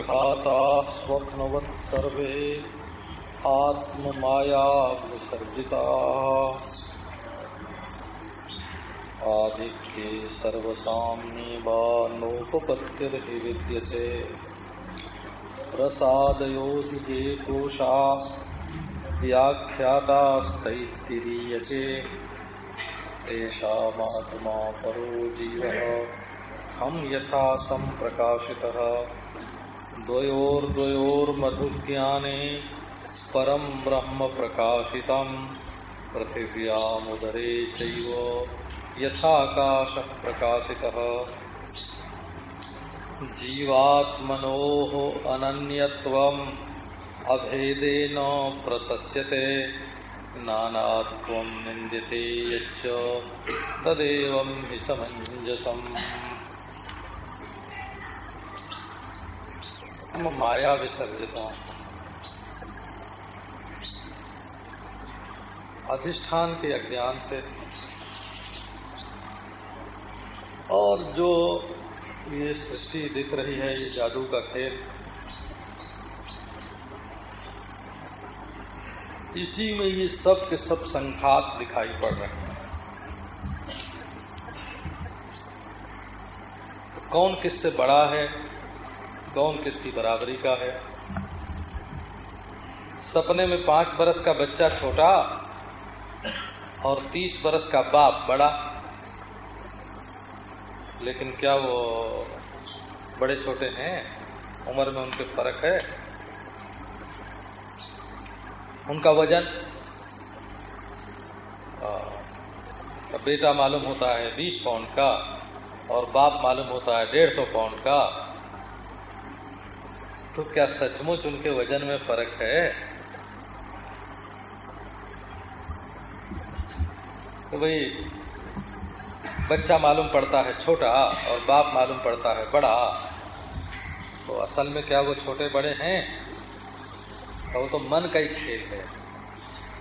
घाता स्वप्नवत् सर्वे आत्ममाया विसर्जिता। आधिक्ये सर्वसाम्ये वा नोपपत्तिर्हि विद्यते प्रसादयोधिजे कोशा व्याख्यातास्तैत्तिरीयते तेषामात्मा परो जीवः हम यथा तं प्रकाशितः। द्वयोर्द्वयोर्मधुज्ञाने परं ब्रह्म प्रकाशितम्। पृथिव्यामुदरे चैव यथाकाशः प्रकाशितः जीवात्मनोः अनन्यत्वम् अभेदेन प्रशस्यते नानात्वं निन्द्यते यच्च। तदेवं हि समञ्जसम्। माया विसर्जिता अधिष्ठान के अज्ञान से। और जो ये सृष्टि दिख रही है, ये जादू का खेल। इसी में ये सब के सब संघात दिखाई पड़ रहे हैं। तो कौन किससे बड़ा है? कौन किसकी बराबरी का है? सपने में पाँच बरस का बच्चा छोटा और तीस बरस का बाप बड़ा। लेकिन क्या वो बड़े छोटे हैं? उम्र में उनके फ़र्क है। उनका वज़न? बेटा मालूम होता है बीस पाउंड का और बाप मालूम होता है डेढ़ सौ पाउंड का। तो क्या सचमुच उनके वज़न में फ़र्क है? तो भाई, बच्चा मालूम पड़ता है छोटा और बाप मालूम पड़ता है बड़ा। तो असल में क्या वो छोटे बड़े हैं? तो वो तो मन का ही खेल है।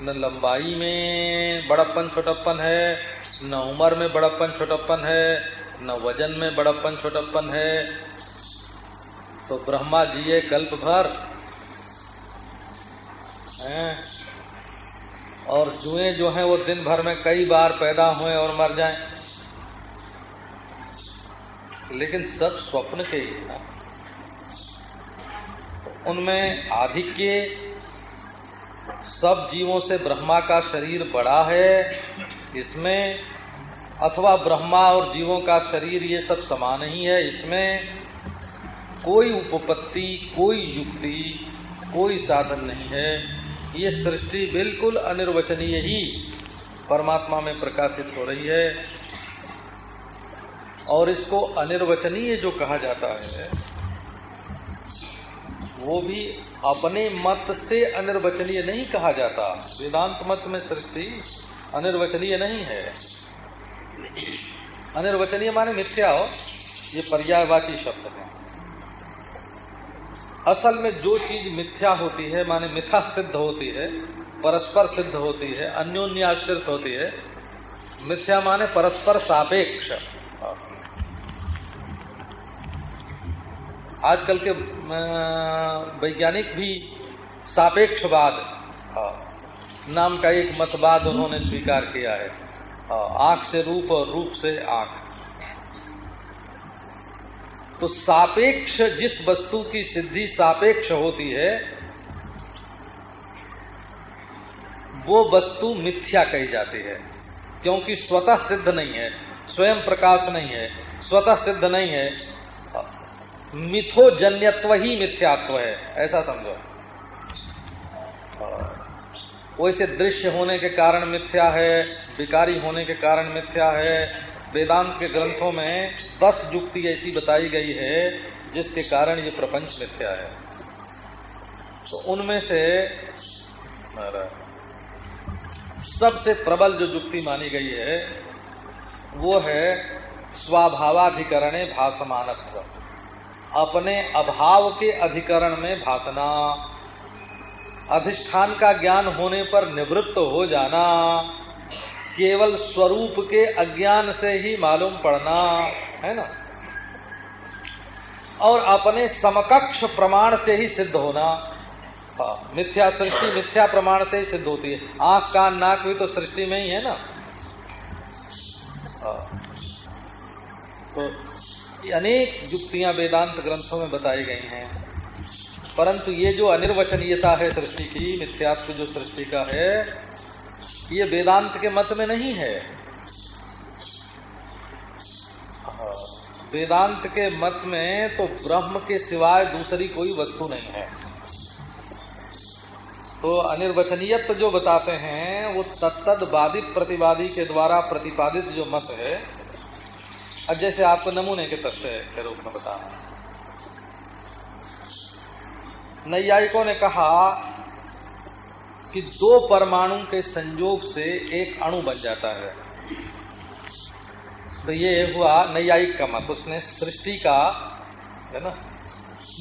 न लंबाई में बड़प्पन छोटप्पन है, न उम्र में बड़प्पन छोटप्पन है, न वज़न में बड़प्पन छोटप्पन है तो ब्रह्मा जिए कल्प भर, हैं? और जुए जो हैं वो दिन भर में कई बार पैदा हुए और मर जाएँ। लेकिन सब स्वप्न के ही ना उनमें आधिक्य, सब जीवों से ब्रह्मा का शरीर बड़ा है। इसमें अथवा ब्रह्मा और जीवों का शरीर ये सब समान ही है। इसमें कोई उपपत्ति, कोई युक्ति, कोई साधन नहीं है। ये सृष्टि बिल्कुल अनिर्वचनीय ही परमात्मा में प्रकाशित हो रही है। और इसको अनिर्वचनीय जो कहा जाता है, वो भी अपने मत से अनिर्वचनीय नहीं कहा जाता। वेदांत मत में सृष्टि अनिर्वचनीय नहीं है। अनिर्वचनीय माने मिथ्या हो, ये पर्यायवाची शब्द है। असल में जो चीज़ मिथ्या होती है, माने मिथा सिद्ध होती है, परस्पर सिद्ध होती है, अन्योन्याश्रित होती है, मिथ्या माने परस्पर सापेक्ष। आजकल के वैज्ञानिक भी सापेक्षवाद नाम का एक मतवाद उन्होंने स्वीकार किया है आँख से रूप और रूप से आँख। तो सापेक्ष जिस वस्तु की सिद्धि सापेक्ष होती है, वो वस्तु मिथ्या कही जाती है, क्योंकि स्वतः सिद्ध नहीं है, स्वयं प्रकाश नहीं है, स्वतः सिद्ध नहीं है, मिथोजन्यत्व ही मिथ्यात्व है, ऐसा समझो। वैसे दृश्य होने के कारण मिथ्या है, विकारी होने के कारण मिथ्या है वेदांत के ग्रंथों में दस युक्ति ऐसी बताई गई है, जिसके कारण ये प्रपंच मिथ्या है। तो उनमें से सबसे प्रबल जो युक्ति मानी गई है, वो है स्वाभावाधिकरणे भाषमानत्व अपने अभाव के अधिकरण में भाषना अधिष्ठान का ज्ञान होने पर निवृत्त हो जाना केवल स्वरूप के अज्ञान से ही मालूम पड़ना है ना? और अपने समकक्ष प्रमाण से ही सिद्ध होना हाँ, मिथ्या सृष्टि मिथ्या प्रमाण से ही सिद्ध होती है। आँख कान नाक भी तो सृष्टि में ही है ना? हाँ। तो अनेक युक्तियाँ वेदांत ग्रंथों में बताई गई हैं। परंतु ये जो अनिर्वचनीयता है सृष्टि की मिथ्यात्व जो सृष्टि का है ये वेदांत के मत में नहीं है। हाँ, वेदांत के मत में तो ब्रह्म के सिवाय दूसरी कोई वस्तु नहीं है। तो अनिर्वचनीयत्व जो बताते हैं वो बाधित प्रतिवादी के द्वारा प्रतिपादित जो मत है अब जैसे आपको नमूने के तथ्य के रूप में बता नैयायिकों ने कहा कि दो परमाणु के संयोग से एक अणु बन जाता है। तो ये हुआ नैयायिक का मत। उसने सृष्टि का, है ना,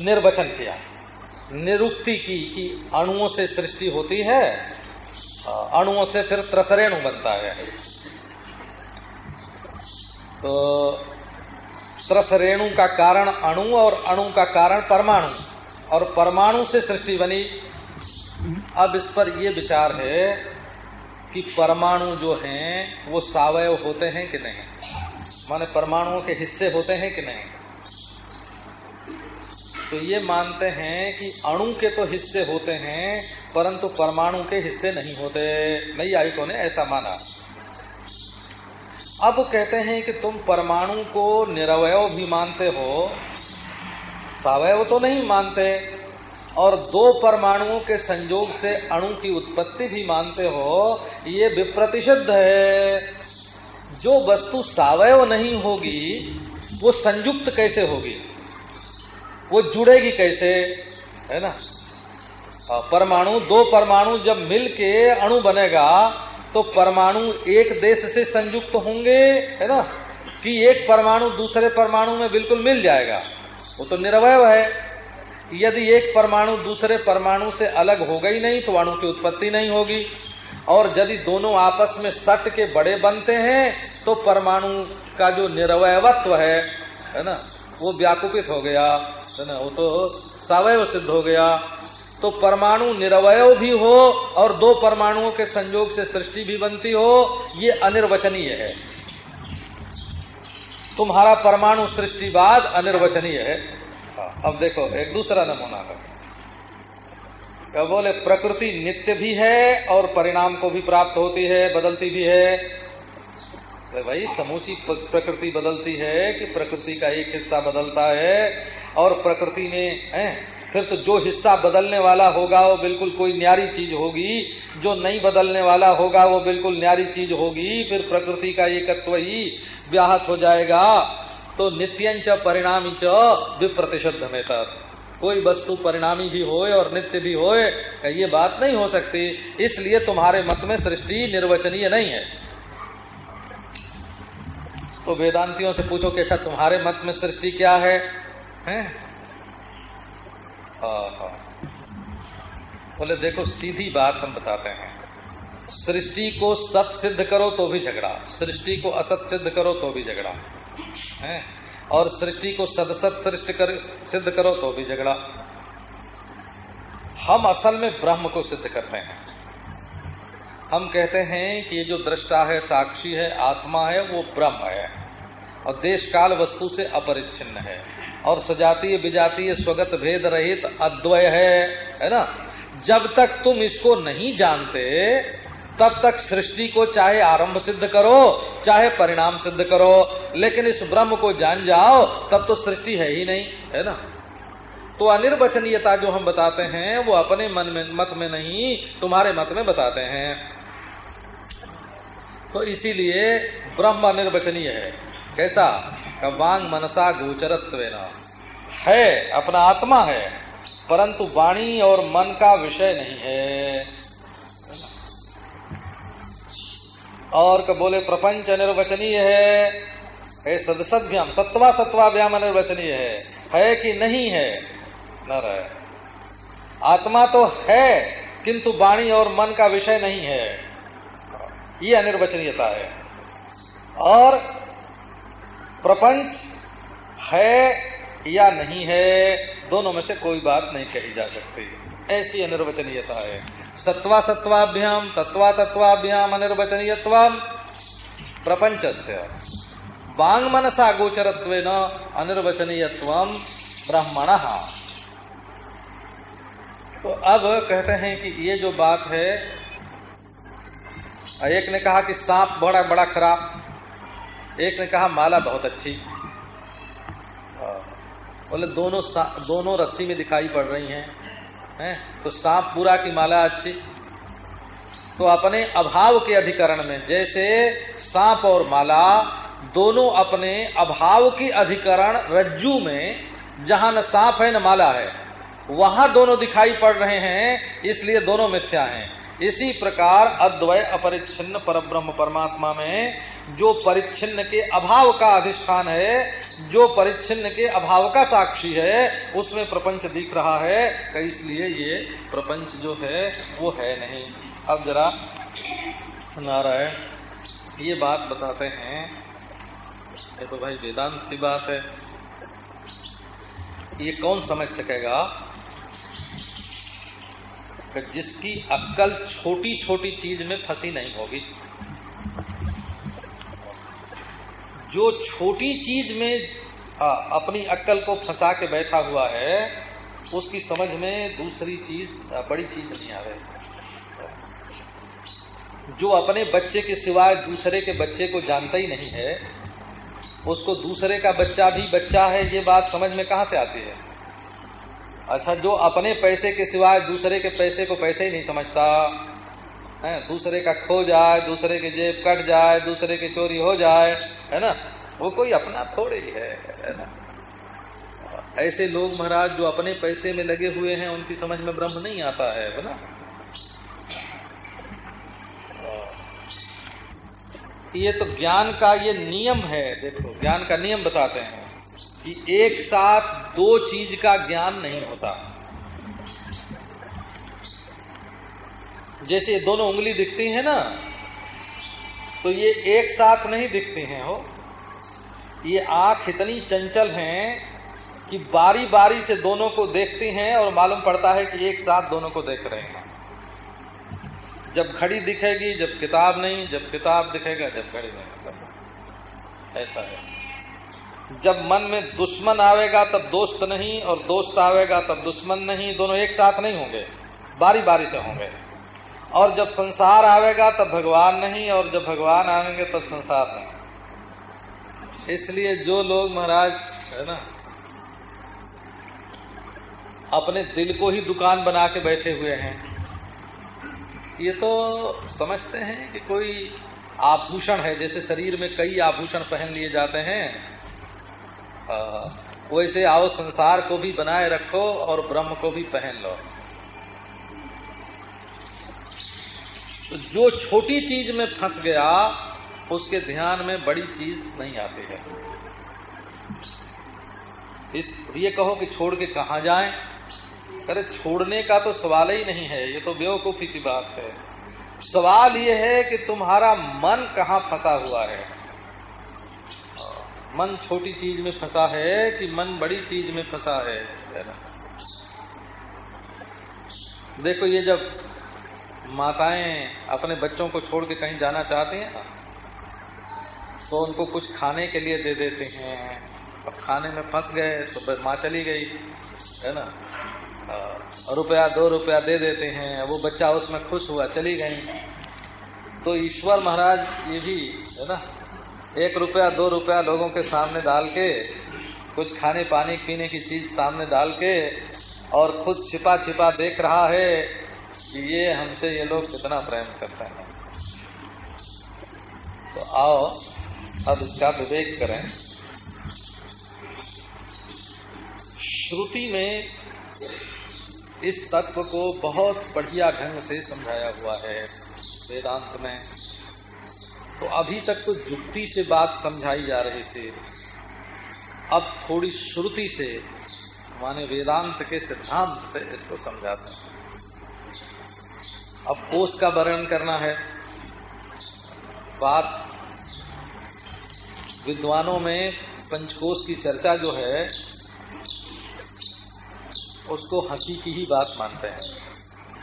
निर्वचन किया। निरुक्ति की कि अणुओं से सृष्टि होती है, अणुओं से फिर त्रसरेणु बनता है। तो त्रसरेणु का कारण अणु और अणु का कारण परमाणु। और परमाणु से सृष्टि बनी अब इस पर यह विचार है कि परमाणु जो हैं, वो सावयव होते हैं कि नहीं? माने परमाणुओं के हिस्से होते हैं कि नहीं? तो ये मानते हैं कि अणु के तो हिस्से होते हैं, परंतु परमाणु के हिस्से नहीं होते। नई आयुकों ने ऐसा माना। अब कहते हैं कि तुम परमाणु को निरवय भी मानते हो। सवयव तो नहीं मानते। और दो परमाणुओं के संयोग से अणु की उत्पत्ति भी मानते हो, ये विप्रतिषिद्ध है। जो वस्तु सावयव नहीं होगी, वो संयुक्त कैसे होगी? वो जुड़ेगी कैसे? है ना? परमाणु, दो परमाणु जब मिलके अणु बनेगा तो परमाणु एक देश से संयुक्त होंगे, है ना? कि एक परमाणु दूसरे परमाणु में बिल्कुल मिल जाएगा। वो तो निरवय है। यदि एक परमाणु दूसरे परमाणु से अलग हो गई नहीं तो अणु की उत्पत्ति नहीं होगी। और यदि दोनों आपस में सट के बड़े बनते हैं तो परमाणु का जो निरवयत्व है है ना, वो व्याकुपित हो गया, है ना, वो तो सवयव सिद्ध हो गया। तो परमाणु निरवय भी हो और दो परमाणुओं के संयोग से सृष्टि भी बनती हो, ये अनिर्वचनीय है। तुम्हारा परमाणु सृष्टिवाद अनिर्वचनीय है। अब देखो, एक दूसरा नमूना है। बोले, प्रकृति नित्य भी है और परिणाम को भी प्राप्त होती है, बदलती भी है। तो भाई, समूची प्रकृति बदलती है कि प्रकृति का एक हिस्सा बदलता है और प्रकृति में है, फिर तो जो हिस्सा बदलने वाला होगा वो बिल्कुल कोई न्यारी चीज़ होगी। जो नहीं बदलने वाला होगा वो बिल्कुल न्यारी चीज़ होगी। फिर प्रकृति का एकत्व ही व्याहत हो जाएगा। तो नित्यंच परिणामी च विप्रतिशुद्ध में कोई वस्तु परिणामी भी होए और नित्य भी होए ये बात नहीं हो सकती। इसलिए तुम्हारे मत में सृष्टि निर्वचनीय नहीं है। तो वेदांतियों से पूछो कि अच्छा तुम्हारे मत में सृष्टि क्या है, हैं? बोले देखो सीधी बात हम बताते हैं। सृष्टि को सत सिद्ध करो तो भी झगड़ा। सृष्टि को असत सिद्ध करो तो भी झगड़ा। है। और सृष्टि को सदसत सृष्टि कर, सिद्ध करो तो भी झगड़ा। हम असल में ब्रह्म को सिद्ध करते हैं। हम कहते हैं कि ये जो दृष्टा है, साक्षी है, आत्मा है, वो ब्रह्म है। और देश काल वस्तु से अपरिच्छिन्न है। और सजातीय, विजातीय, स्वगत, भेद रहित, अद्वय है। है ना? जब तक तुम इसको नहीं जानते तब तक सृष्टि को चाहे आरंभ सिद्ध करो, चाहे परिणाम सिद्ध करो, लेकिन इस ब्रह्म को जान जाओ, तब तो सृष्टि है ही नहीं, है ना? तो अनिर्वचनीयता जो हम बताते हैं, वो अपने मन में, मत में नहीं, तुम्हारे मत में बताते हैं। तो इसीलिए ब्रह्म अनिर्वचनीय है। कैसा? वांग मनसा गोचरत्व है, अपना आत्मा है, परंतु वाणी और मन का विषय नहीं है। और क बोले, प्रपंच अनिर्वचनीय है। है सदसद्भ्याम सत्वा सत्वाभ्याम अनिर्वचनीय है। है कि नहीं है? न रहे आत्मा तो है, किंतु वाणी और मन का विषय नहीं है। ये अनिर्वचनीयता है। और प्रपंच है या नहीं है, दोनों में से कोई बात नहीं कही जा सकती। ऐसी अनिर्वचनीयता है। सत्वा सत्वाभ्याम, तत्वा तत्वाभ्याम अनिर्वचनीयत्व प्रपंच से वांग मनसा गोचरत्व अनिर्वचनीयत्व ब्राह्मण। तो अब कहते हैं कि ये जो बात है, एक ने कहा कि सांप बड़ा बड़ा खराब, एक ने कहा माला बहुत अच्छी। बोले दोनों दोनों रस्सी में दिखाई पड़ रही हैं। हैं तो सांप पूरा की माला अच्छी। तो अपने अभाव के अधिकरण में, जैसे सांप और माला, दोनों अपने अभाव की अधिकरण रज्जू में, जहाँ न सांप है न माला है, वहाँ दोनों दिखाई पड़ रहे हैं, इसलिए दोनों मिथ्या हैं। इसी प्रकार अद्वय अपरिच्छिन्न परब्रह्म परमात्मा में जो परिच्छिन्न के अभाव का अधिष्ठान है, जो परिच्छिन्न के अभाव का साक्षी है, उसमें प्रपंच दिख रहा है तो इसलिए ये प्रपंच जो है, वो है नहीं। अब जरा नारायण, ये बात बताते हैं। ये तो भाई वेदांत की बात है। ये कौन समझ सकेगा? कि जिसकी अक्कल छोटी छोटी चीज़ में फंसी नहीं होगी। जो छोटी चीज़ में आ, अपनी अक्कल को फंसा के बैठा हुआ है उसकी समझ में दूसरी चीज़ बड़ी चीज़ नहीं आ रही। जो अपने बच्चे के सिवाय दूसरे के बच्चे को जानता ही नहीं है उसको दूसरे का बच्चा भी बच्चा है ये बात समझ में कहा से आती है? अच्छा जो अपने पैसे के सिवाय दूसरे के पैसे को पैसे ही नहीं समझता। है? दूसरे का खो जाए, दूसरे के जेब कट जाए, दूसरे की चोरी हो जाए, है ना? वो कोई अपना थोड़े ही है है ना? ऐसे लोग महाराज जो अपने पैसे में लगे हुए हैं, उनकी समझ में ब्रह्म नहीं आता है है ना? ये तो ज्ञान का ये नियम है, देखो, ज्ञान का नियम बताते हैं। कि एक साथ दो चीज़ का ज्ञान नहीं होता। जैसे दोनों उंगली दिखती है ना तो ये एक साथ नहीं दिखती हैं हो। ये आँख इतनी चंचल हैं कि बारी बारी से दोनों को देखती हैं और मालूम पड़ता है कि एक साथ दोनों को देख रहे हैं। जब घड़ी दिखेगी, जब किताब नहीं, जब किताब दिखेगा, जब घड़ी नहीं। ऐसा है। जब मन में दुश्मन आवेगा तब दोस्त नहीं और दोस्त आवेगा तब दुश्मन नहीं, दोनों एक साथ नहीं होंगे बारी बारी से होंगे। और जब संसार आवेगा तब भगवान नहीं और जब भगवान आएँगे तब संसार नहीं। इसलिए जो लोग महाराज, है ना, अपने दिल को ही दुकान बना के बैठे हुए हैं, ये तो समझते हैं कि कोई आभूषण है, जैसे शरीर में कई आभूषण पहन लिए जाते हैं वैसे आओ, संसार को भी बनाए रखो और ब्रह्म को भी पहन लो। तो जो छोटी चीज़ में फंस गया, उसके ध्यान में बड़ी चीज़ नहीं आती है। इस, ये कहो कि छोड़ के कहा जाए? अरे, छोड़ने का तो सवाल ही नहीं है, ये तो बेवकूफ़ी की बात है। सवाल ये है कि तुम्हारा मन कहाँ फंसा हुआ है? मन छोटी चीज़ में फंसा है कि मन बड़ी चीज़ में फंसा है? देखो, ये जब माताएँ अपने बच्चों को छोड़ के कहीं जाना चाहती हैं ना तो उनको कुछ खाने के लिए दे देते हैं। अब खाने में फंस गए तो बस माँ चली गई, है ना? रुपया, दो रुपया दे देते हैं, वो बच्चा उसमें खुश हुआ, चली गई। तो ईश्वर महाराज ये भी, है ना? एक रुपया, दो रुपया लोगों के सामने डाल के, कुछ खाने पानी, पीने की चीज़ सामने डाल के और खुद छिपा छिपा देख रहा है कि ये हमसे ये लोग कितना प्रेम करते हैं। तो आओ, अब इसका विवेक करें। श्रुति में इस तत्व को बहुत बढ़िया ढंग से समझाया हुआ है वेदांत में। तो अभी तक तो जुक्ति से बात समझाई जा रही थी। अब थोड़ी श्रुति से, माने वेदांत के सिद्धांत से इसको समझाते हैं। अब कोष का वर्णन करना है। बात विद्वानों में पंचकोश की चर्चा जो है, उसको हँसी की ही बात मानते हैं।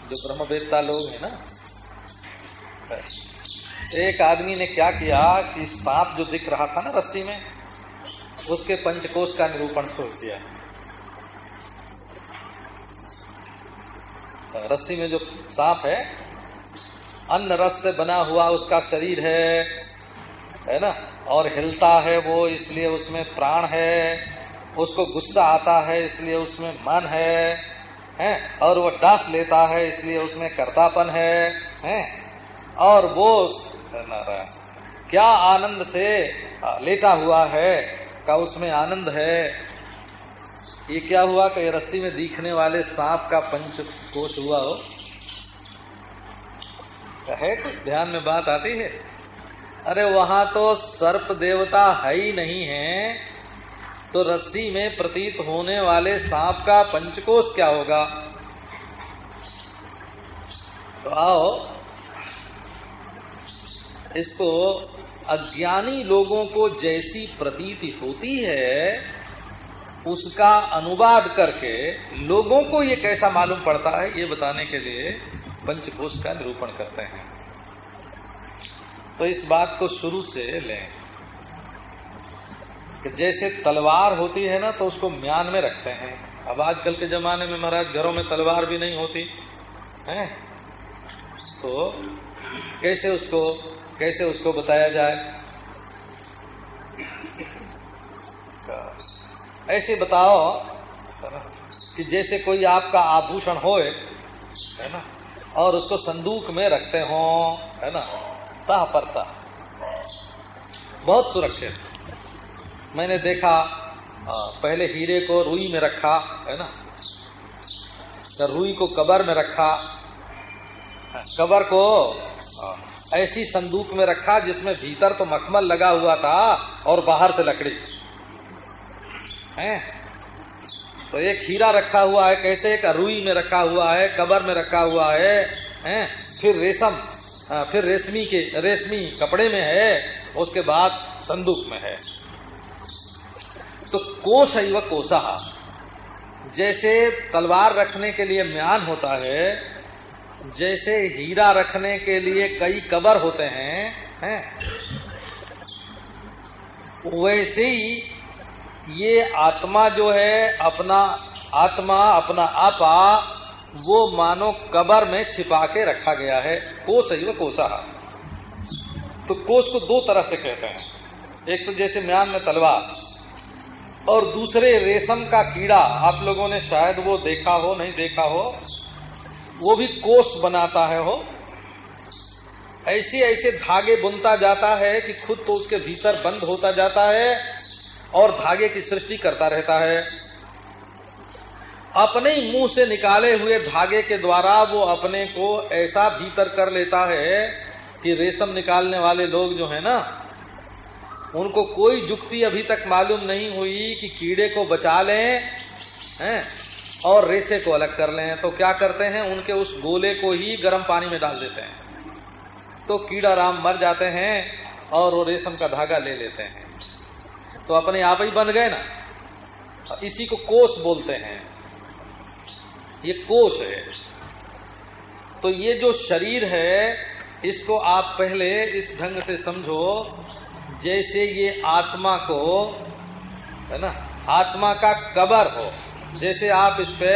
जो ब्रह्मवेत्ता लोग हैं ना एक आदमी ने क्या किया कि सांप जो दिख रहा था ना रस्सी में, उसके पंचकोश का निरूपण सोच दिया। रस्सी में जो सांप है, अन्न रस से बना हुआ उसका शरीर है है ना? और हिलता है वो, इसलिए उसमें प्राण है, उसको गुस्सा आता है, इसलिए उसमें मन है, हैं? और वो डांस लेता है, इसलिए उसमें कर्तापन है, हैं? और वो क्या आनंद से लेटा हुआ है, का उसमें आनंद है? ये क्या हुआ कि रस्सी में दिखने वाले सांप का पंच कोष हुआ हो? है कुछ? ध्यान में बात आती है? अरे वहाँ तो सर्प देवता है ही नहीं है। तो रस्सी में प्रतीत होने वाले सांप का पंचकोश क्या होगा? तो आओ इसको अज्ञानी लोगों को जैसी प्रतीति होती है, उसका अनुवाद करके लोगों को ये कैसा मालूम पड़ता है, ये बताने के लिए पंचकोश का निरूपण करते हैं। तो इस बात को शुरू से लें कि जैसे तलवार होती है ना तो उसको म्यान में रखते हैं। अब आजकल के जमाने में महाराज, घरों में तलवार भी नहीं होती, है? तो कैसे उसको कैसे उसको बताया जाए? ऐसे बताओ कि जैसे कोई आपका आभूषण होए, है ना, और उसको संदूक में रखते हो, है ना, तह परता बहुत सुरक्षित। मैंने देखा पहले हीरे को रुई में रखा, है ना तो रुई को कबर में रखा, कबर को ऐसी संदूक में रखा जिसमें भीतर तो मखमल लगा हुआ था और बाहर से लकड़ी। है? तो एक हीरा रखा हुआ है, कैसे एक रुई में रखा हुआ है, कबर में रखा हुआ है, हैं? फिर रेशम फिर रेशमी के, रेशमी कपड़े में है, उसके बाद संदूक में है। तो कोश व कोसा जैसे तलवार रखने के लिए म्यान होता है जैसे हीरा रखने के लिए कई कबर होते हैं हैं? वैसे ही ये आत्मा जो है, अपना आत्मा, अपना आपा, वो मानो कबर में छिपा के रखा गया है, कोस ही कोसा। तो कोस को दो तरह से कहते हैं। एक तो जैसे म्यान में तलवार, और दूसरे रेशम का कीड़ा, आप लोगों ने शायद वो देखा हो, नहीं देखा हो वो भी कोष बनाता है हो ऐसे ऐसे धागे बुनता जाता है कि खुद तो उसके भीतर बंद होता जाता है और धागे की सृष्टि करता रहता है। अपने ही मुँह से निकाले हुए धागे के द्वारा वो अपने को ऐसा भीतर कर लेता है कि रेशम निकालने वाले लोग जो है ना, उनको कोई जुक्ति अभी तक मालूम नहीं हुई कि कीड़े को बचा लें, हैं? और रेसे को अलग कर लें तो क्या करते हैं, उनके उस गोले को ही गर्म पानी में डाल देते हैं। तो कीड़ा राम मर जाते हैं और वो रेशम का धागा ले लेते हैं। तो अपने आप ही बन गए ना। इसी को कोष बोलते हैं। ये कोष है। तो ये जो शरीर है, इसको आप पहले इस ढंग से समझो, जैसे ये आत्मा को, है ना, आत्मा का कबर हो। जैसे आप इस पे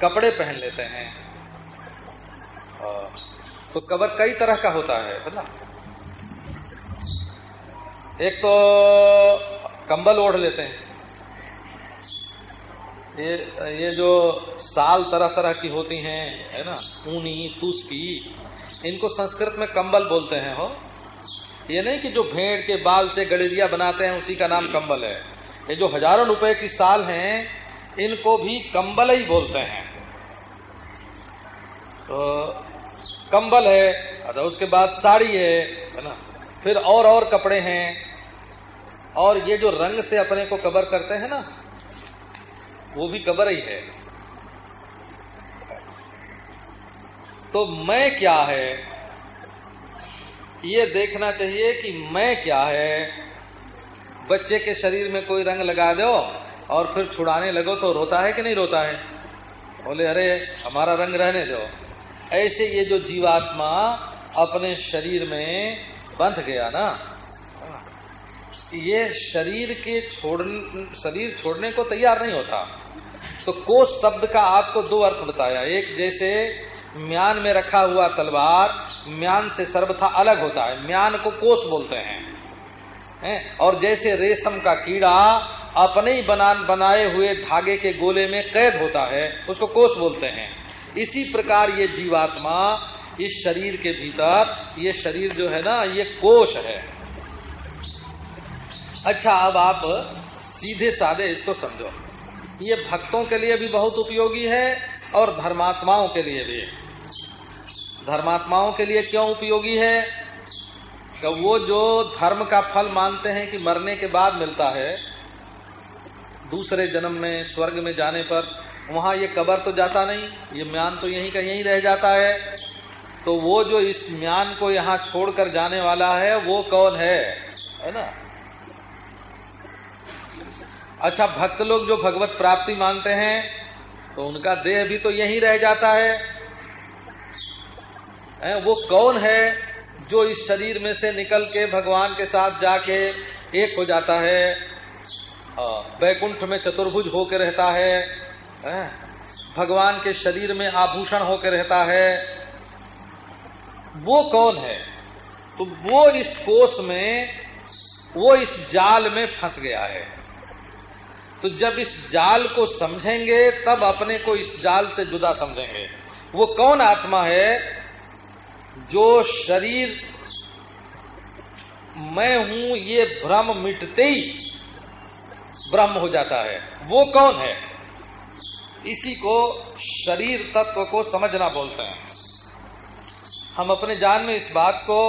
कपड़े पहन लेते हैं। तो कबर कई तरह का होता है है ना? एक तो कंबल ओढ़ लेते हैं। ये ये जो साल तरह तरह की होती हैं, है ना? ऊनी तूस की इनको संस्कृत में कंबल बोलते हैं, हो? ये नहीं कि जो भेड़ के बाल से गलेरिया बनाते हैं, उसी का नाम कंबल है। ये जो हज़ारों रुपए की साल हैं इनको भी कंबल ही बोलते हैं। तो कंबल है अच्छा उसके बाद साड़ी है है ना? फिर और और कपड़े हैं। और ये जो रंग से अपने को कवर करते हैं ना, वो भी कवर ही है। तो मैं क्या है? ये देखना चाहिए कि मैं क्या है? बच्चे के शरीर में कोई रंग लगा दो। और फिर छुड़ाने लगो तो रोता है कि नहीं रोता है? बोले, अरे, हमारा रंग रहने दो। ऐसे ये जो जीवात्मा अपने शरीर में बंध गया ना, ये शरीर के छोड़, शरीर छोड़ने को तैयार नहीं होता। तो कोष शब्द का आपको दो अर्थ बताया। एक, जैसे म्यान में रखा हुआ तलवार, म्यान से सर्वथा अलग होता है। म्यान को कोष बोलते हैं, है? और जैसे रेशम का कीड़ा अपने ही बना बनाए हुए धागे के गोले में कैद होता है, उसको कोष बोलते हैं। इसी प्रकार ये जीवात्मा इस शरीर के भीतर, ये शरीर जो है ना, ये कोष है। अच्छा अब आप सीधे साधे इसको समझो। ये भक्तों के लिए भी बहुत उपयोगी है और धर्मात्माओं के लिए भी। धर्मात्माओं के लिए क्यों उपयोगी है? तो वो जो धर्म का फल मानते हैं कि मरने के बाद मिलता है दूसरे जन्म में, स्वर्ग में जाने पर, वहाँ ये कबर तो जाता नहीं, ये म्यान तो यहीं का यहीं रह जाता है। तो वो जो इस म्यान को यहाँ छोड़कर जाने वाला है, वो कौन है? है ना? अच्छा भक्त लोग जो भगवत प्राप्ति मानते हैं तो उनका देह भी तो यहीं रह जाता है, वो कौन है जो इस शरीर में से निकल के भगवान के साथ जाके एक हो जाता है? वैकुंठ में चतुर्भुज होकर रहता है भगवान के शरीर में आभूषण होकर रहता है। वो कौन है? तो वो इस कोष में, वो इस जाल में फंस गया है। तो जब इस जाल को समझेंगे, तब अपने को इस जाल से जुदा समझेंगे। वो कौन आत्मा है? जो शरीर, मैं हूँ, ये भ्रम मिटते ही ब्रह्म हो जाता है। वो कौन है? इसी को शरीर तत्व को समझना बोलते हैं। हम अपने जान में इस बात को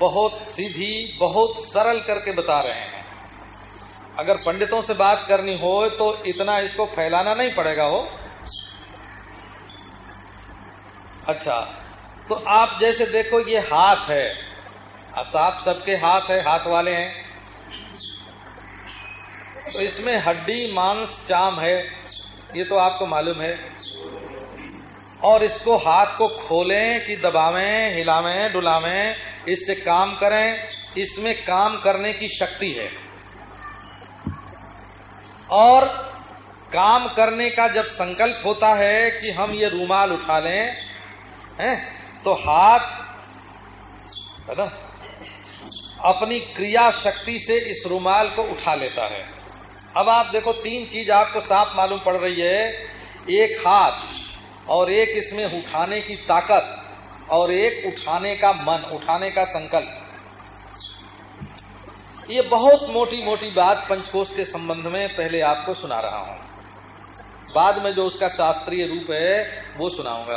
बहुत सीधी, बहुत सरल करके बता रहे हैं। अगर पंडितों से बात करनी हो तो इतना इसको फैलाना नहीं पड़ेगा हो अच्छा तो आप जैसे देखो, ये हाथ है। साफ़ सबके हाथ है, हाथ वाले हैं। तो इसमें हड्डी, मांस, चाम है, ये तो आपको मालूम है। और इसको हाथ को खोलें कि दबावें, हिलावें, डुलावें, इससे काम करें, इसमें काम करने की शक्ति है। और काम करने का जब संकल्प होता है कि हम ये रूमाल उठा लें, हैं तो हाथ, है ना, अपनी क्रिया शक्ति से इस रूमाल को उठा लेता है। अब आप देखो, तीन चीज़ आपको साफ़ मालूम पड़ रही है। एक हाथ और एक इसमें उठाने की ताकत और एक उठाने का मन, उठाने का संकल्प। ये बहुत मोटी मोटी बात पंचकोश के संबंध में पहले आपको सुना रहा हूँ। बाद में जो उसका शास्त्रीय रूप है, वो सुनाऊँगा।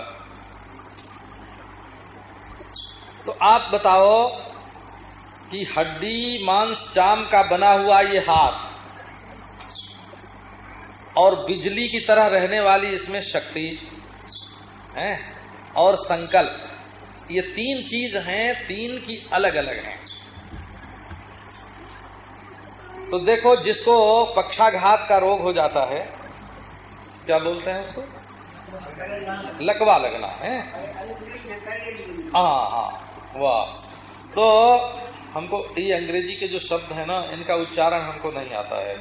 तो आप बताओ कि हड्डी, मांस, चाम का बना हुआ ये हाथ और बिजली की तरह रहने वाली इसमें शक्ति है और संकल्प। ये तीन चीज़ हैं, तीन की अलग अलग हैं। तो देखो, जिसको पक्षाघात का रोग हो जाता है, क्या बोलते हैं उसको लकवा लगना, है? हाँ हाँ वाह। तो हमको, ये अंग्रेज़ी के जो शब्द है ना, इनका उच्चारण हमको नहीं आता है।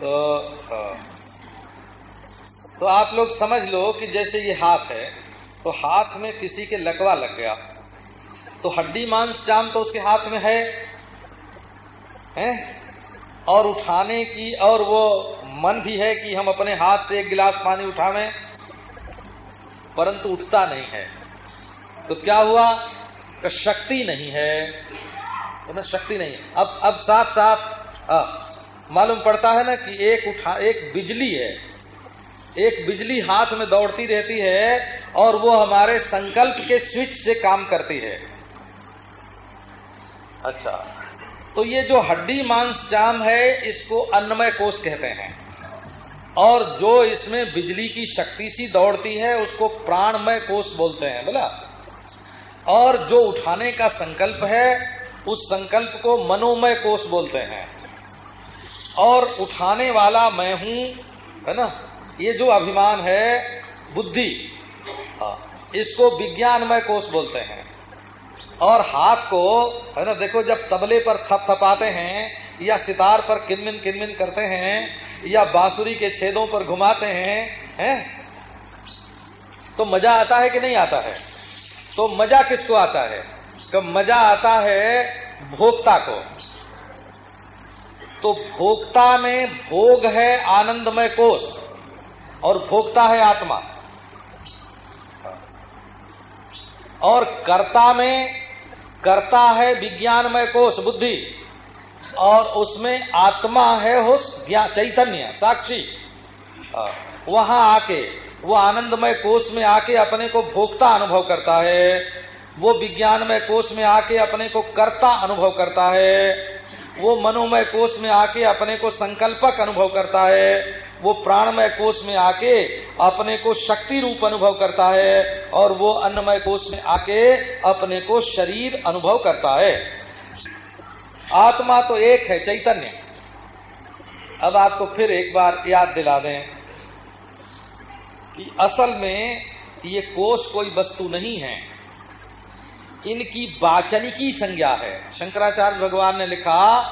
तो हाँ। तो आप लोग समझ लो कि जैसे ये हाथ है तो हाथ में किसी के लकवा लग गया। तो हड्डी, मांस, जाम तो उसके हाथ में है? हैं? और उठाने की, और वो मन भी है कि हम अपने हाथ से एक गिलास पानी उठावें? परंतु उठता नहीं है। तो क्या हुआ? कि शक्ति नहीं है। तो शक्ति नहीं अब अब साफ़ साफ़ मालूम पड़ता है ना कि एक उठा, एक बिजली है। एक बिजली हाथ में दौड़ती रहती है और वो हमारे संकल्प के स्विच से काम करती है। अच्छा तो ये जो हड्डी मांस जाम है, इसको अन्नमय कोष कहते हैं। और जो इसमें बिजली की शक्ति सी दौड़ती है, उसको प्राणमय कोष बोलते हैं, बोला। और जो उठाने का संकल्प है, उस संकल्प को मनोमय कोष बोलते हैं। और उठाने वाला मैं हूँ, है ना? ये जो अभिमान है बुद्धि हाँ, इसको विज्ञानमय कोष बोलते हैं। और हाथ को है ना देखो जब तबले पर थप थपाते हैं या सितार पर किनमिन किनमिन करते हैं या बांसुरी के छेदों पर घुमाते हैं हैं? तो मज़ा आता है कि नहीं आता है? तो मज़ा किसको आता है? कब मज़ा आता है भोक्ता को। तो भोक्ता में भोग है आनंदमय कोष और भोक्ता है आत्मा। और कर्ता में, कर्ता है विज्ञानमय कोष बुद्धि। और उसमें आत्मा है हो चैतन्य, साक्षी। वहाँ आके, वो आनंदमय कोष में आके अपने को भोक्ता अनुभव करता है। वो विज्ञानमय कोष में आके अपने को कर्ता अनुभव करता है। वो मनोमय कोष में आके अपने को संकल्पक अनुभव करता है। वो प्राणमय कोष में आके अपने को शक्ति रूप अनुभव करता है और वो अन्नमय कोष में आके अपने को शरीर अनुभव करता है। आत्मा तो एक है, चैतन्य। अब आपको फिर एक बार याद दिला दें कि असल में ये कोष कोई वस्तु नहीं है। इनकी वाचनिकी संज्ञा है। शंकराचार्य भगवान ने लिखा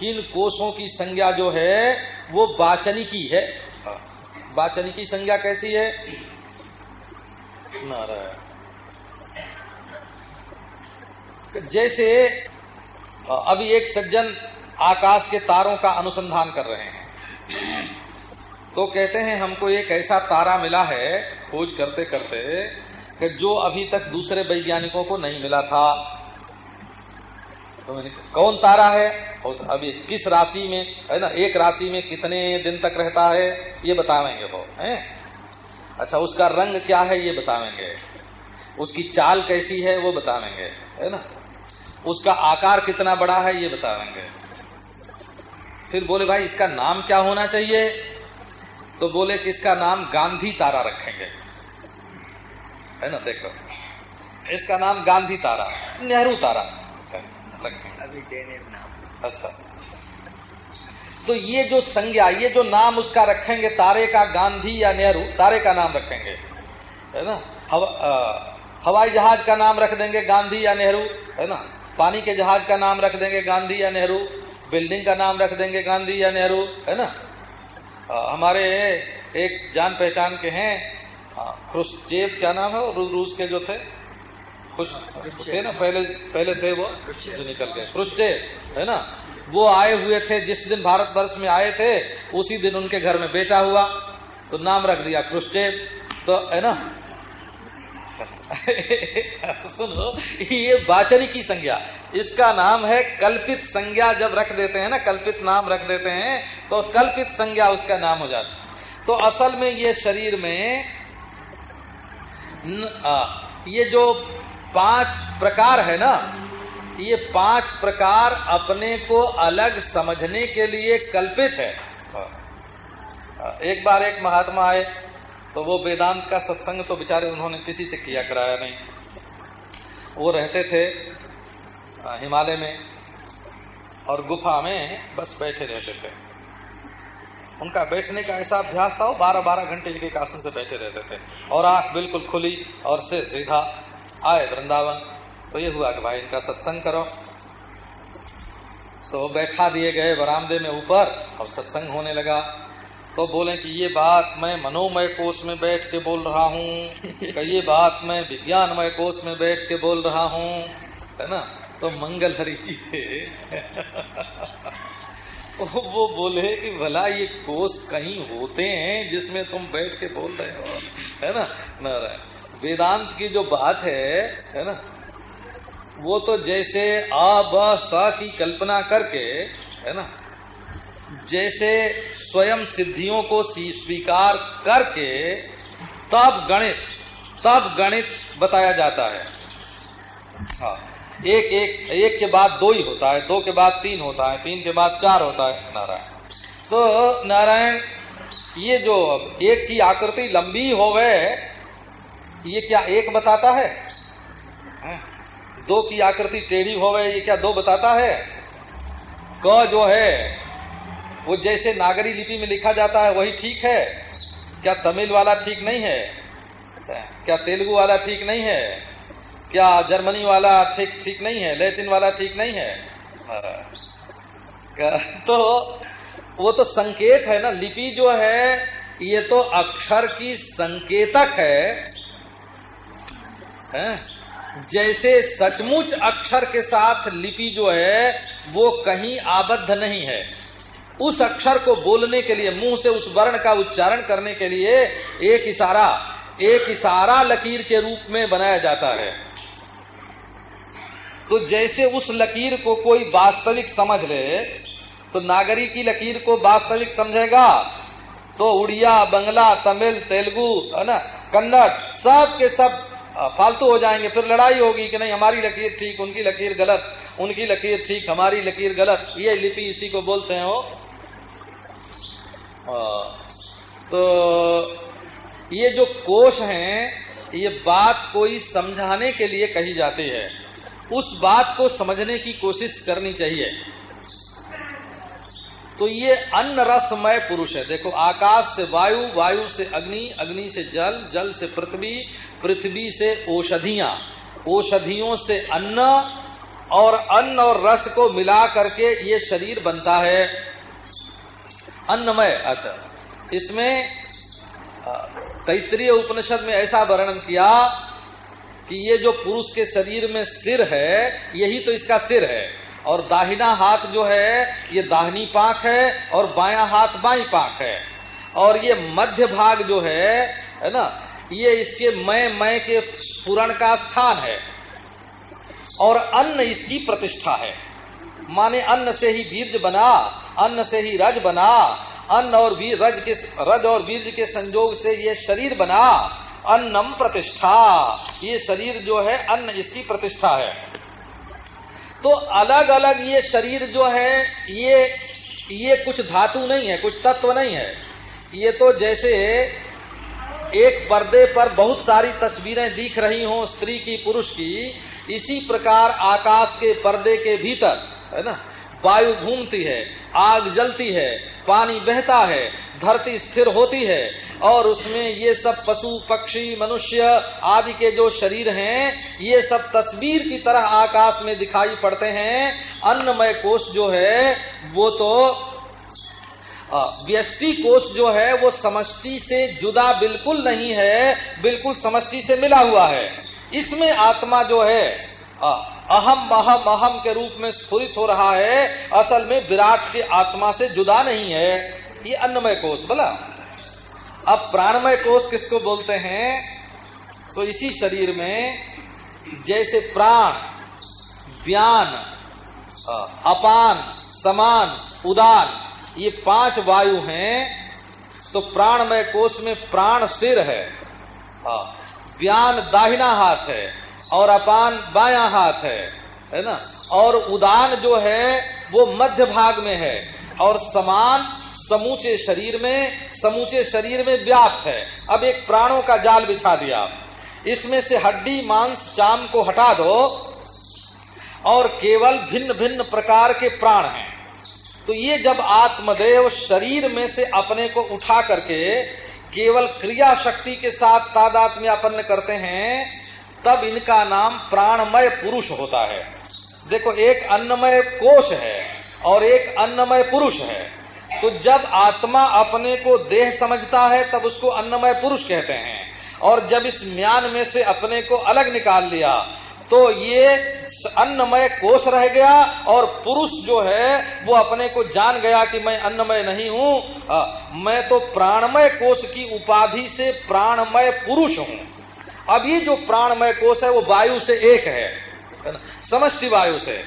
कि इन कोषों की संज्ञा जो है, वो वाचनिकी है। वाचनिकी संज्ञा कैसी है? नारायण। जैसे, अभी एक सज्जन आकाश के तारों का अनुसंधान कर रहे हैं। तो कहते हैं, हमको एक ऐसा तारा मिला है, खोज करते करते कि जो अभी तक दूसरे वैज्ञानिकों को नहीं मिला था तो मैंने कौन तारा है? और अभी किस राशि में, है ना, एक राशि में कितने दिन तक रहता है, ये बतावेंगे वो, है? अच्छा उसका रंग क्या है, ये बतावेंगे। उसकी चाल कैसी है, वो बतावेंगे, है ना? उसका आकार कितना बड़ा है, ये बतावेंगे। फिर बोले, भाई, इसका नाम क्या होना चाहिए? तो बोले कि इसका नाम गांधी तारा रखेंगे। है ना देखो। इसका नाम गांधी तारा नेहरू तारा। अभी नाम। अच्छा। तो ये जो संज्ञा ये जो नाम उसका रखेंगे तारे का गांधी या नेहरू तारे का नाम रखेंगे है ना? हवा, हवाई जहाज़ का नाम रख देंगे गांधी या नेहरू है ना? पानी के जहाज़ का नाम रख देंगे गांधी या नेहरू बिल्डिंग का नाम रख देंगे गांधी या नेहरू है ना? आ, हमारे एक जान पहचान के हैं क्रुश्चेव क्या नाम है रूस के जो थे? खुश थे ना? पहले पहले थे वो? जो निकल गए। क्रुश्चेव है ना? वो आए हुए थे जिस दिन भारत वर्ष में आए थे उसी दिन उनके घर में बेटा हुआ। तो नाम रख दिया क्रुश्चेव तो है ना? सुनो ये वाचनी की संज्ञा। इसका नाम है कल्पित संज्ञा। जब रख देते हैं ना कल्पित नाम रख देते हैं तो कल्पित संज्ञा उसका नाम हो जाता तो असल में ये शरीर में आ, ये जो पाँच प्रकार है ना ये पाँच प्रकार अपने को अलग समझने के लिए कल्पित है। एक बार एक महात्मा आए तो वो वेदांत का सत्संग तो बेचारे उन्होंने किसी से किया कराया नहीं। वो रहते थे हिमालय में और गुफा में बस बैठे रहते थे। उनका बैठने का ऐसा अभ्यास था, वो बारह बारह घंटे एक आसन से बैठे रहते थे। और आँख बिल्कुल खुली और से सीधा। आए वृंदावन। तो ये हुआ कि भाई इनका सत्संग करो। तो बैठा दिए गए बरामदे में ऊपर और सत्संग होने लगा। तो बोले कि ये बात मैं मनोमय कोष में बैठ के बोल रहा हूँ। ये बात मैं विज्ञानमय कोष में बैठ के बोल रहा हूँ। है ना? तो मंगल हरी जी थे। वो बोले कि भला ये कोष कहीं होते हैं जिसमें तुम बैठ के बोल रहे हो। है ना? नारायण, वेदांत की जो बात है है ना? वो तो जैसे आ, ब, स की कल्पना करके, है ना? जैसे स्वयं सिद्धियों को स्वीकार करके तब गणित तब गणित बताया जाता है। हाँ। एक एक एक के बाद दो ही होता है, दो के बाद तीन होता है, तीन के बाद चार होता है, नारायण। तो नारायण, ये जो एक की आकृति लंबी होवे, ये क्या एक बताता है? दो की आकृति टेढ़ी होवे, ये क्या दो बताता है? क जो है, वो जैसे नागरी लिपि में लिखा जाता है, वही ठीक है? क्या तमिल वाला ठीक नहीं है? क्या तेलुगु वाला ठीक नहीं है? क्या जर्मनी वाला ठीक ठीक नहीं है? लैटिन वाला ठीक नहीं है? तो वो तो संकेत है ना? लिपि जो है ये तो अक्षर की संकेतक है, है? जैसे सचमुच अक्षर के साथ लिपि जो है वो कहीं आबद्ध नहीं है। उस अक्षर को बोलने के लिए मुँह से उस वर्ण का उच्चारण करने के लिए एक इशारा एक इशारा लकीर के रूप में बनाया जाता है। तो जैसे उस लकीर को कोई वास्तविक समझ ले तो नागरी की लकीर को वास्तविक समझेगा। तो उड़िया, बंगला, तमिल, तेलुगु, है ना, कन्नड़, सब के सब फालतू हो जाएँगे। फिर लड़ाई होगी कि नहीं, हमारी लकीर ठीक, उनकी लकीर गलत, उनकी लकीर ठीक, हमारी लकीर गलत, ये लिपि इसी को बोलते हैं तो ये जो कोश हैं, ये बात कोई समझाने के लिए कही जाती है। उस बात को समझने की कोशिश करनी चाहिए। तो ये अन्न रसमय पुरुष है। देखो, आकाश से वायु वायु से अग्नि अग्नि से जल जल से पृथ्वी पृथ्वी से औषधियाँ। औषधियों से अन्न और अन्न और रस को मिला करके ये शरीर बनता है। अन्नमय अच्छा। इसमें तैतरीय उपनिषद में ऐसा वर्णन किया कि ये जो पुरुष के शरीर में सिर है, यही तो इसका सिर है। और दाहिना हाथ जो है, ये दाहिनी पाख है और बाया हाथ बाई पाख है। और ये मध्य भाग जो है है ना, ये इसके मय मय के स्पुरण का स्थान है। और अन्न इसकी प्रतिष्ठा है। माने अन्न से ही बीर्ज बना, अन्न से ही रज बना, अन्न और रज के, रज और बीर्ज के संजोग से ये शरीर बना। अन्नम प्रतिष्ठा। ये शरीर जो है, अन्न इसकी प्रतिष्ठा है। तो अलग अलग ये शरीर जो है, ये ये कुछ धातु नहीं है, कुछ तत्व नहीं है। ये तो जैसे एक पर्दे पर बहुत सारी तस्वीरें दिख रही हो, स्त्री की, पुरुष की, इसी प्रकार आकाश के पर्दे के भीतर, है ना? वायु घूमती है, आग जलती है, पानी बहता है, धरती स्थिर होती है, और उसमें ये सब पशु, पक्षी, मनुष्य आदि के जो शरीर हैं, ये सब तस्वीर की तरह आकाश में दिखाई पड़ते हैं। अन्नमय कोष जो है, वो तो व्यष्टि कोष जो है, वो समष्टि से जुदा बिल्कुल नहीं है, बिल्कुल समष्टि से मिला हुआ है। इसमें आत्मा जो है अहम अहम अहम के रूप में स्फुरित हो रहा है, असल में विराट के आत्मा से जुदा नहीं है। ये अन्नमय कोष, बोला। अब प्राणमय कोष किसको बोलते हैं? तो इसी शरीर में जैसे प्राण व्यान अपान, समान उदान ये पाँच वायु हैं तो प्राणमय कोष में प्राण सिर है व्यान दाहिना हाथ है। और अपान बाया हाथ है है ना? और उदान जो है, वो मध्य भाग में है। और समान समूचे शरीर में, समूचे शरीर में व्याप्त है। अब एक प्राणों का जाल बिछा दिया। इसमें से हड्डी, मांस, चाम को हटा दो और केवल भिन्न भिन्न प्रकार के प्राण हैं। तो ये जब आत्मदेव शरीर में से अपने को उठा करके केवल क्रिया शक्ति के साथ तादात में अपन करते हैं तब इनका नाम प्राणमय पुरुष होता है। देखो, एक अन्नमय कोष है और एक अन्नमय पुरुष है। तो जब आत्मा अपने को देह समझता है, तब उसको अन्नमय पुरुष कहते हैं। और जब इस म्यान में से अपने को अलग निकाल लिया तो ये अन्नमय कोष रह गया और पुरुष जो है, वो अपने को जान गया कि मैं अन्नमय नहीं हूँ। मैं तो प्राणमय कोष की उपाधि से प्राणमय पुरुष हूँ। अब ये जो प्राणमय कोष है, वो वायु से एक है समष्टि वायु से।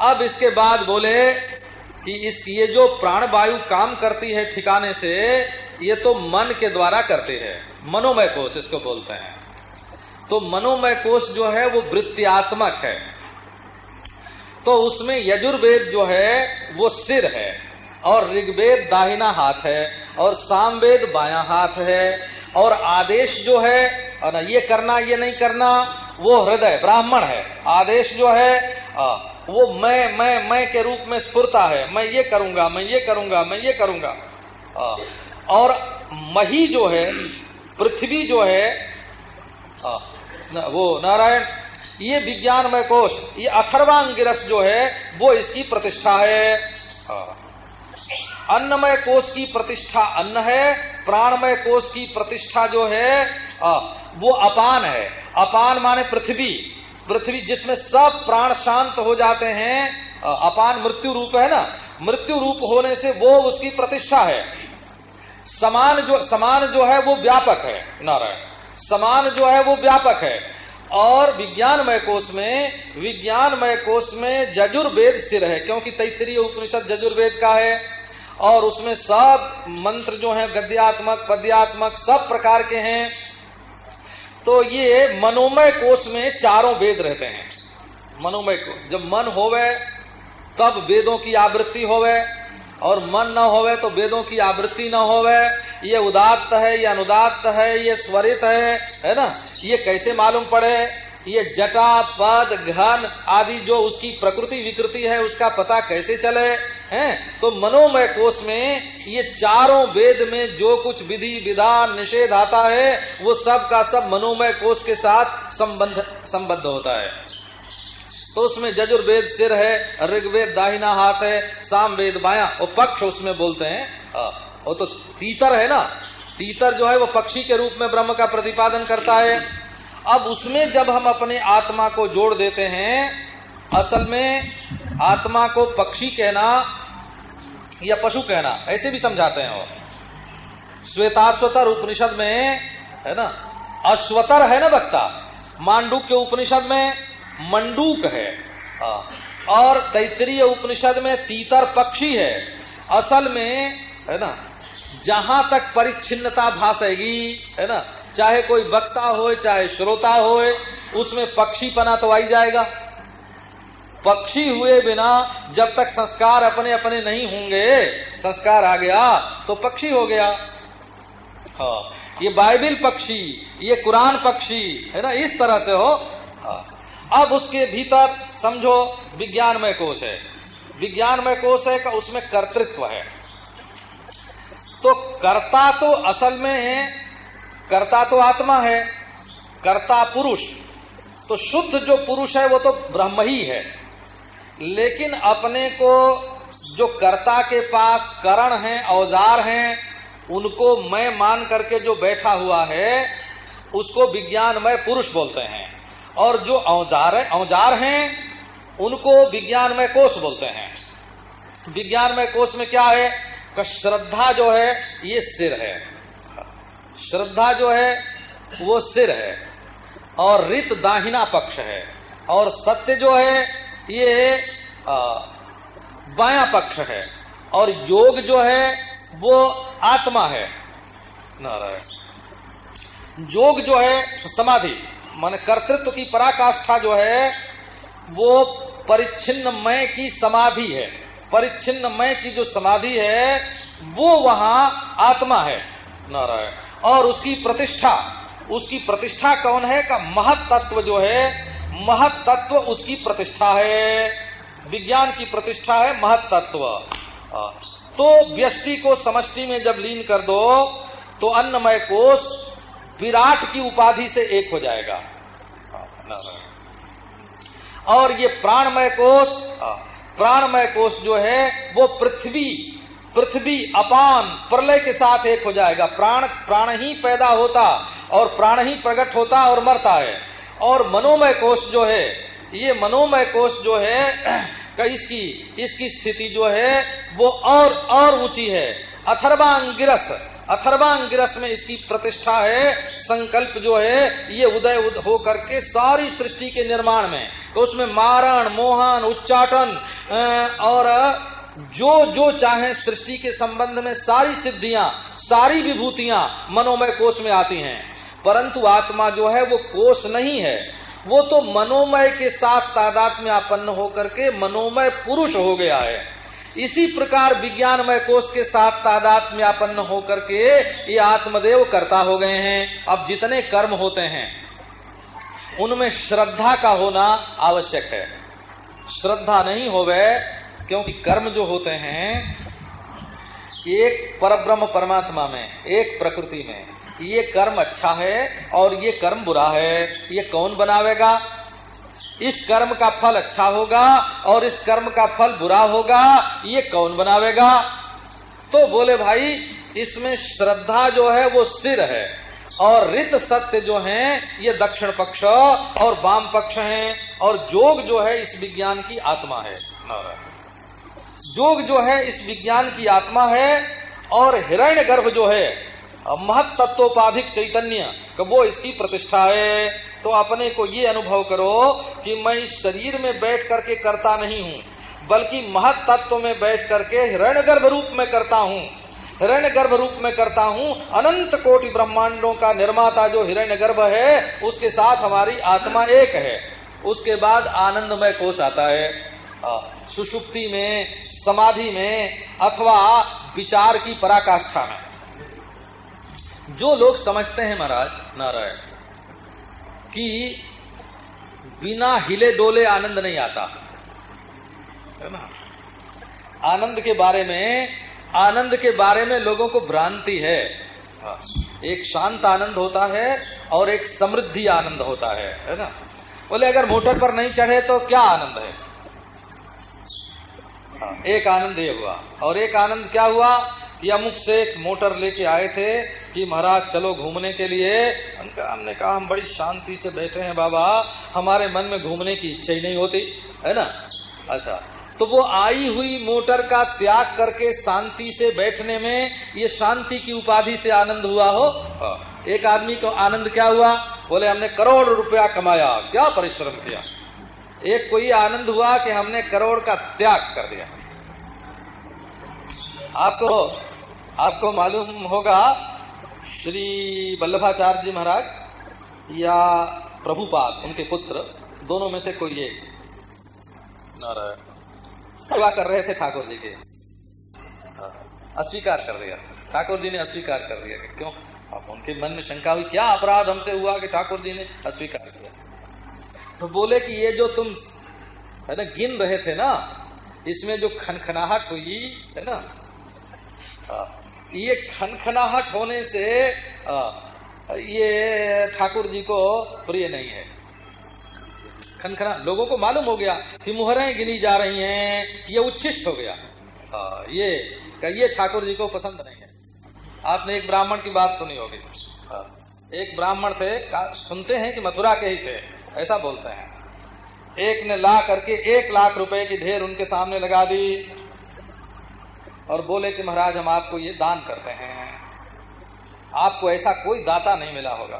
अब इसके बाद बोले कि इस, ये जो प्राण वायु काम करती है ठिकाने से, ये तो मन के द्वारा करती है। मनोमय कोष इसको बोलते हैं। तो मनोमय कोष जो है, वो वृत्तियात्मक है। तो उसमें यजुर्वेद जो है, वो सिर है। और ऋग्वेद दाहिना हाथ है और सामवेद बाया हाथ है और आदेश जो है ना ये करना ये नहीं करना वो हृदय ब्राह्मण है। आदेश जो है वो मैं मैं मैं के रूप में स्फुरता है। मैं ये करूँगा मैं ये करूँगा मैं ये करूँगा। और मही जो है पृथ्वी जो है आ, न, वो नारायण ये विज्ञानमय कोश ये अथर्वांगिरस जो है वो इसकी प्रतिष्ठा है। अन्नमय कोष की प्रतिष्ठा अन्न है, प्राणमय कोष की प्रतिष्ठा जो है वो अपान है। अपान माने पृथ्वी। पृथ्वी जिसमें सब प्राण शांत हो जाते हैं अपान मृत्यु रूप है ना? मृत्यु रूप होने से वो उसकी प्रतिष्ठा है। समान जो समान जो है वो व्यापक है, नारायण। समान जो है वो व्यापक है। और विज्ञानमय कोष में, विज्ञानमय कोष में जजुर्वेद सिर है, क्योंकि तैतरीय उपनिषद जजुर्वेद का है। और उसमें सब मंत्र जो है, गद्यात्मक, पद्यात्मक, सब प्रकार के हैं। तो ये मनोमय कोष में चारों वेद रहते हैं। मनोमय कोष जब मन होवे, तब वेदों की आवृत्ति होवे, और मन न होवे तो वेदों की आवृत्ति न होवे। ये उदात्त है, ये अनुदात्त है, ये स्वरित है है ना? ये कैसे मालूम पड़े? ये जटा पद, घन आदि जो उसकी प्रकृति, विकृति है, उसका पता कैसे चले, हैं? तो मनोमय कोष में ये चारों वेद में जो कुछ विधि, विधान, निषेध आता है, वो सब का सब मनोमय कोष के साथ संबंध, संबद्ध होता है। तो उसमें जजुर्वेद सिर है, ऋग्वेद दाहिना हाथ है साम वेद बाया वो पक्ष उसमें बोलते हैं। वो तो तीतर है ना? तीतर जो है वो पक्षी के रूप में ब्रह्म का प्रतिपादन करता है। अब उसमें जब हम अपने आत्मा को जोड़ देते हैं, असल में आत्मा को पक्षी कहना या पशु कहना, ऐसे भी समझाते हैं वो श्वेताश्वतर उपनिषद में, है ना? अश्वतर है ना वक्ता मांडूक के उपनिषद में मंडूक है। और तैतरीय उपनिषद में तीतर पक्षी है। असल में, है ना? जहाँ तक परिच्छिन्नता भाषेगी है ना? चाहे कोई वक्ता हो चाहे श्रोता हो उसमें पक्षी पना तो आई जाएगा। पक्षी हुए बिना जब तक संस्कार अपने अपने नहीं होंगे, संस्कार आ गया तो पक्षी हो गया। हाँ ये बाइबिल पक्षी, ये कुरान पक्षी, है ना, इस तरह से हो। हाँ अब उसके भीतर समझो, विज्ञानमय कोष है। विज्ञानमय कोष है का उसमें कर्तृत्व है। तो कर्ता तो असल में है कर्ता तो आत्मा है, कर्ता पुरुष। तो शुद्ध जो पुरुष है, वो तो ब्रह्म ही है। लेकिन अपने को जो कर्ता के पास करण हैं, औज़ार हैं, उनको मैं मान करके जो बैठा हुआ है, उसको विज्ञानमय पुरुष बोलते हैं। और जो औज़ार है, औज़ार हैं, उनको विज्ञान में कोष बोलते हैं। विज्ञान में कोष में क्या है? श्रद्धा जो है, ये सिर है। श्रद्धा जो है, वो सिर है और रित दाहिना पक्ष है। और सत्य जो है, ये बाया पक्ष है। और योग जो है, वो आत्मा है। नारायण। योग जो है, समाधि, मान कर्तृत्व की पराकाष्ठा जो है, वो परिच्छिन्न मय की समाधि है। परिच्छिन्न मय की जो समाधि है, वो वहाँ आत्मा है। नारायण। और उसकी प्रतिष्ठा उसकी प्रतिष्ठा कौन है? का महत तत्व जो है, महत तत्व उसकी प्रतिष्ठा है। विज्ञान की प्रतिष्ठा है महत तत्व। तो व्यष्टि को समष्टि में जब लीन कर दो तो अन्नमय कोष विराट की उपाधि से एक हो जाएगा। और ये प्राणमय कोष प्राणमय कोष जो है, वो पृथ्वी पृथ्वी अपान, प्रलय के साथ एक हो जाएगा। प्राण प्राण ही पैदा होता और प्राण ही प्रकट होता और मरता है। और मनोमय कोष जो है, ये मनोमय कोष जो है इसकी इसकी स्थिति जो है, वो और और ऊँची है। अथर्वांगिरस अथर्वांगिरस में इसकी प्रतिष्ठा है, संकल्प जो है, ये उदय उद हो करके सारी सृष्टि के निर्माण में। तो उसमें मारण, मोहन, उच्चाटन और जो जो चाहे सृष्टि के संबंध में सारी सिद्धियाँ, सारी विभूतियाँ मनोमय कोष में आती हैं। परंतु आत्मा जो है, वो कोष नहीं है। वो तो मनोमय के साथ तादात में आपन्न होकर के मनोमय पुरुष हो गया है। इसी प्रकार विज्ञानमय कोष के साथ तादात में आपन्न होकर के ये आत्मदेव करता हो गए हैं। अब जितने कर्म होते हैं, उनमें श्रद्धा का होना आवश्यक है। श्रद्धा नहीं होवे क्योंकि कर्म जो होते हैं, एक परब्रह्म परमात्मा में, एक प्रकृति में, ये कर्म अच्छा है और ये कर्म बुरा है। ये कौन बनावेगा? इस कर्म का फल अच्छा होगा और इस कर्म का फल बुरा होगा, ये कौन बनावेगा? तो बोले भाई, इसमें श्रद्धा जो है वो सिर है और रित सत्य जो है, ये दक्षिण पक्ष और वाम पक्ष है और जोग जो है इस विज्ञान की आत्मा है। जोग जो है इस विज्ञान की आत्मा है और हिरण्य गर्भ जो है महत तत्वोपाधिक चैतन्य वो इसकी प्रतिष्ठा है। तो अपने को ये अनुभव करो कि मैं इस शरीर में बैठ करके करता नहीं हूँ, बल्कि महत तत्व में बैठ करके हिरण्य गर्भ रूप में करता हूँ। हिरण्य गर्भ रूप में करता हूँ, अनंत कोटि ब्रह्मांडों का निर्माता जो हिरण्य गर्भ है, उसके साथ हमारी आत्मा एक है। उसके बाद आनंदमय कोष आता है। सुषुप्ति में, समाधि में, अथवा विचार की पराकाष्ठा में। जो लोग समझते हैं महाराज, नारायण, कि बिना हिले डोले आनंद नहीं आता। है ना? आनंद के बारे में, आनंद के बारे में लोगों को भ्रांति है। एक शांत आनंद होता है और एक समृद्धि आनंद होता है। है ना? बोले, अगर मोटर पर नहीं चढ़े तो क्या आनंद है? एक आनंद ये हुआ। और एक आनंद क्या हुआ कि अमुक सेठ मोटर लेके आए थे कि महाराज, चलो घूमने के लिए। हमने कहा, हम बड़ी शांति से बैठे हैं बाबा। हमारे मन में घूमने की इच्छा ही नहीं होती। है ना? अच्छा। तो वो आई हुई मोटर का त्याग करके शांति से बैठने में ये शांति की उपाधि से आनंद हुआ हो। हाँ। एक आदमी को आनंद क्या हुआ? बोले, हमने करोड़ रुपया कमाया। क्या परिश्रम किया? एक कोई आनंद हुआ कि हमने करोड़ का त्याग कर दिया। आपको आपको मालूम होगा श्री वल्लभाचार्य जी महाराज या प्रभुपाद उनके पुत्र दोनों में से कोई एक। नारायण। सेवा कर रहे थे ठाकुर जी के। अस्वीकार कर दिया। ठाकुर जी ने अस्वीकार कर दिया क्यों? अब उनके मन में शंका हुई क्या अपराध हमसे हुआ कि ठाकुर जी ने अस्वीकार किया? तो बोले कि ये जो तुम है ना, गिन रहे थे ना, इसमें जो खनखनाहट हुई, है ना? ये खनखनाहट होने से ये ठाकुर जी को प्रिय नहीं है। खनखना, लोगों को मालूम हो गया कि मुहरें गिनी जा रही हैं, ये उच्छिष्ट हो गया। ये ये ठाकुर जी को पसंद नहीं है? आपने एक ब्राह्मण की बात सुनी होगी। एक ब्राह्मण थे सुनते हैं कि मथुरा के ही थे। ऐसा बोलते हैं। एक ने ला करके एक लाख रुपए की ढेर उनके सामने लगा दी और बोले कि महाराज, हम आपको ये दान करते हैं। आपको ऐसा कोई दाता नहीं मिला होगा।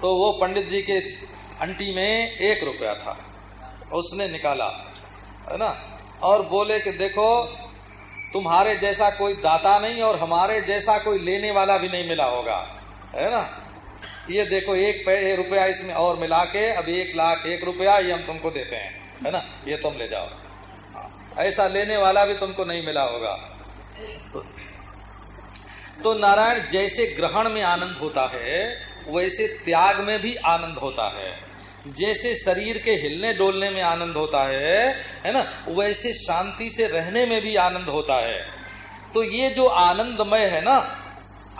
तो वो पंडित जी के अंटी में एक रुपया था। उसने निकाला, है ना? और बोले कि देखो, तुम्हारे जैसा कोई दाता नहीं और हमारे जैसा कोई लेने वाला भी नहीं मिला होगा, है ना? ये देखो एक रुपया इसमें और मिला के अब एक लाख एक रुपया ये हम तुमको देते हैं है ना? ये तुम ले जाओ। ऐसा लेने वाला भी तुमको नहीं मिला होगा। तो, तो नारायण जैसे ग्रहण में आनंद होता है वैसे त्याग में भी आनंद होता है। जैसे शरीर के हिलने डोलने में आनंद होता है है ना? वैसे शांति से रहने में भी आनंद होता है। तो ये जो आनंदमय है ना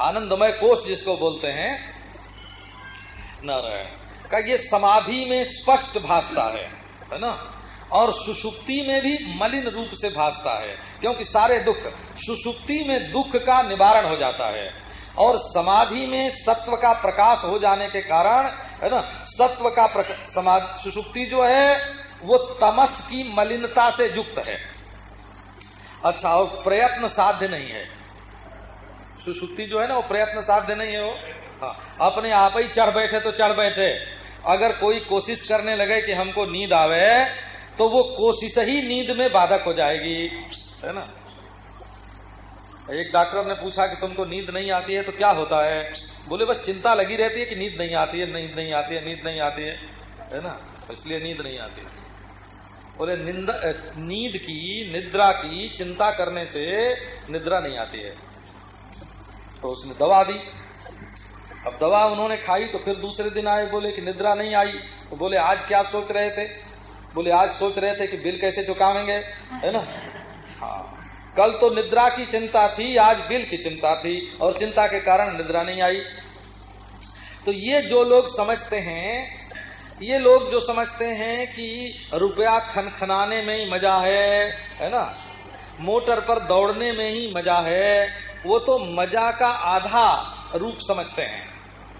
आनंदमय कोष जिसको बोलते हैं नारायण का ये समाधि में स्पष्ट भासता है है ना? और सुषुप्ति में भी मलिन रूप से भासता है, क्योंकि सारे दुख सुषुप्ति में दुख का निवारण हो जाता है। और समाधि में सत्व का प्रकाश हो जाने के कारण, है ना, सत्व का समाधि सुषुप्ति जो है, वो तमस की मलिनता से युक्त है। अच्छा और प्रयत्न साध्य नहीं है। सुषुप्ति जो है ना, वो प्रयत्न साध्य नहीं है वो? हाँ अपने आप ही चढ़ बैठे तो चढ़ बैठे। अगर कोई कोशिश करने लगे कि हमको नींद आवे तो वो कोशिश ही नींद में बाधक हो जाएगी, है ना? एक डॉक्टर ने पूछा कि तुमको नींद नहीं आती है तो क्या होता है? बोले, बस चिंता लगी रहती है कि नींद नहीं आती है, नींद नहीं आती है, नींद नहीं आती है है ना? इसलिए नींद नहीं आती बोले नींद की, निद्रा की, चिंता करने से निद्रा नहीं आती है। तो उसने दवा दी। अब दवा उन्होंने खाई तो फिर दूसरे दिन आए, बोले कि निद्रा नहीं आई। तो बोले, आज क्या सोच रहे थे? बोले, आज सोच रहे थे कि बिल कैसे चुकावेंगे? है ना? हाँ। कल तो निद्रा की चिंता थी, आज बिल की चिंता थी, और चिंता के कारण निद्रा नहीं आई। तो ये जो लोग समझते हैं, ये लोग जो समझते हैं कि रुपया खनखनाने में ही मज़ा है है ना? मोटर पर दौड़ने में ही मज़ा है, वो तो मज़ा का आधा रूप समझते हैं।